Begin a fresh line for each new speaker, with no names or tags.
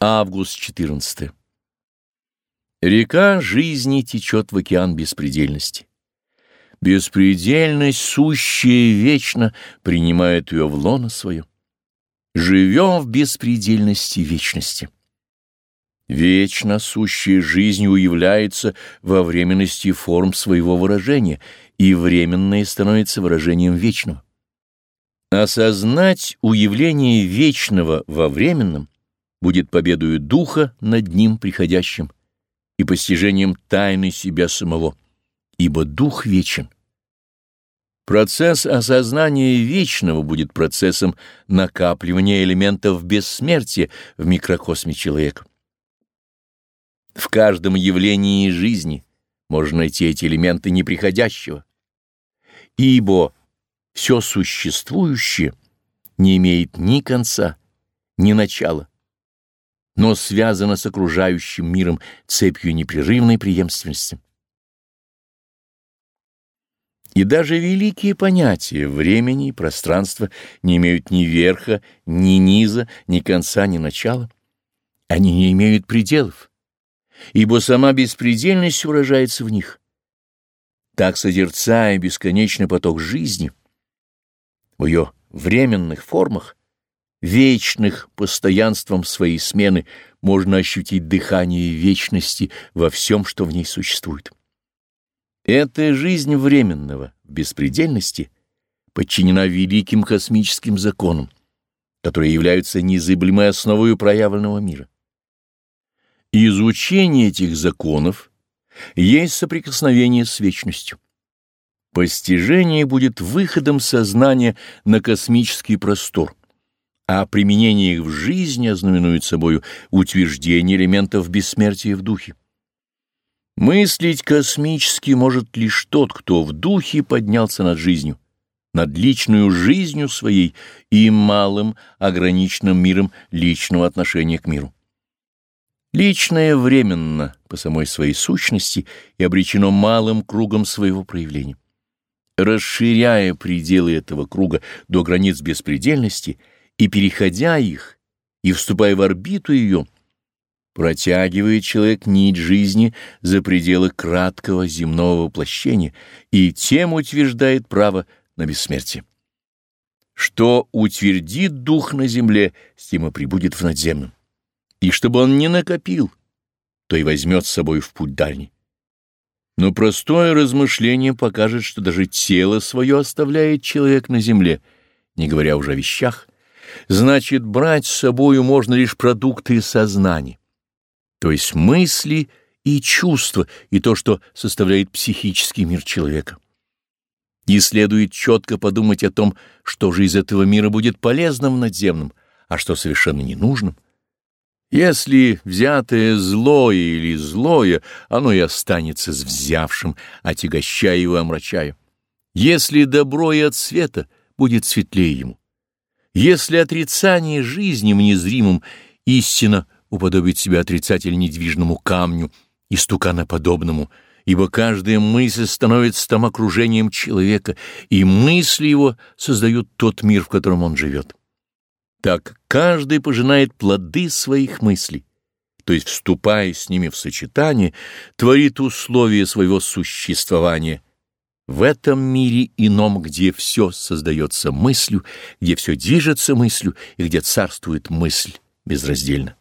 Август 14. Река жизни течет в океан беспредельности. Беспредельность, сущая вечно, принимает ее в лоно свое. Живем в беспредельности вечности. Вечно сущая жизнь уявляется во временности форм своего выражения, и временное становится выражением вечного. Осознать уявление вечного во временном будет победою духа над ним приходящим и постижением тайны себя самого, ибо дух вечен. Процесс осознания вечного будет процессом накапливания элементов бессмертия в микрокосме человека. В каждом явлении жизни можно найти эти элементы неприходящего, ибо все существующее не имеет ни конца, ни начала но связано с окружающим миром цепью непрерывной преемственности. И даже великие понятия времени и пространства не имеют ни верха, ни низа, ни конца, ни начала. Они не имеют пределов, ибо сама беспредельность выражается в них. Так, созерцая бесконечный поток жизни, в ее временных формах, вечных постоянством своей смены можно ощутить дыхание вечности во всем, что в ней существует. Эта жизнь временного, беспредельности, подчинена великим космическим законам, которые являются незыблемой основой проявленного мира. Изучение этих законов есть соприкосновение с вечностью. Постижение будет выходом сознания на космический простор а применение их в жизни ознаменует собою утверждение элементов бессмертия в духе. Мыслить космически может лишь тот, кто в духе поднялся над жизнью, над личную жизнью своей и малым ограниченным миром личного отношения к миру. Личное временно по самой своей сущности и обречено малым кругом своего проявления. Расширяя пределы этого круга до границ беспредельности — и, переходя их, и вступая в орбиту ее, протягивает человек нить жизни за пределы краткого земного воплощения и тем утверждает право на бессмертие. Что утвердит дух на земле, с тем и прибудет в надземном. И чтобы он не накопил, то и возьмет с собой в путь дальний. Но простое размышление покажет, что даже тело свое оставляет человек на земле, не говоря уже о вещах, Значит, брать с собою можно лишь продукты сознания, то есть мысли и чувства, и то, что составляет психический мир человека. И следует четко подумать о том, что же из этого мира будет полезным надземным, а что совершенно ненужным. Если взятое злое или злое, оно и останется с взявшим, отягощая его омрачая. Если добро и от света, будет светлее ему. Если отрицание жизни в незримом истинно уподобит себя отрицатель недвижному камню и стуканоподобному, ибо каждая мысль становится там окружением человека, и мысли его создают тот мир, в котором он живет. Так каждый пожинает плоды своих мыслей, то есть, вступая с ними в сочетание, творит условия своего существования — в этом мире ином, где все создается мыслью, где все движется мыслью и где царствует мысль безраздельно.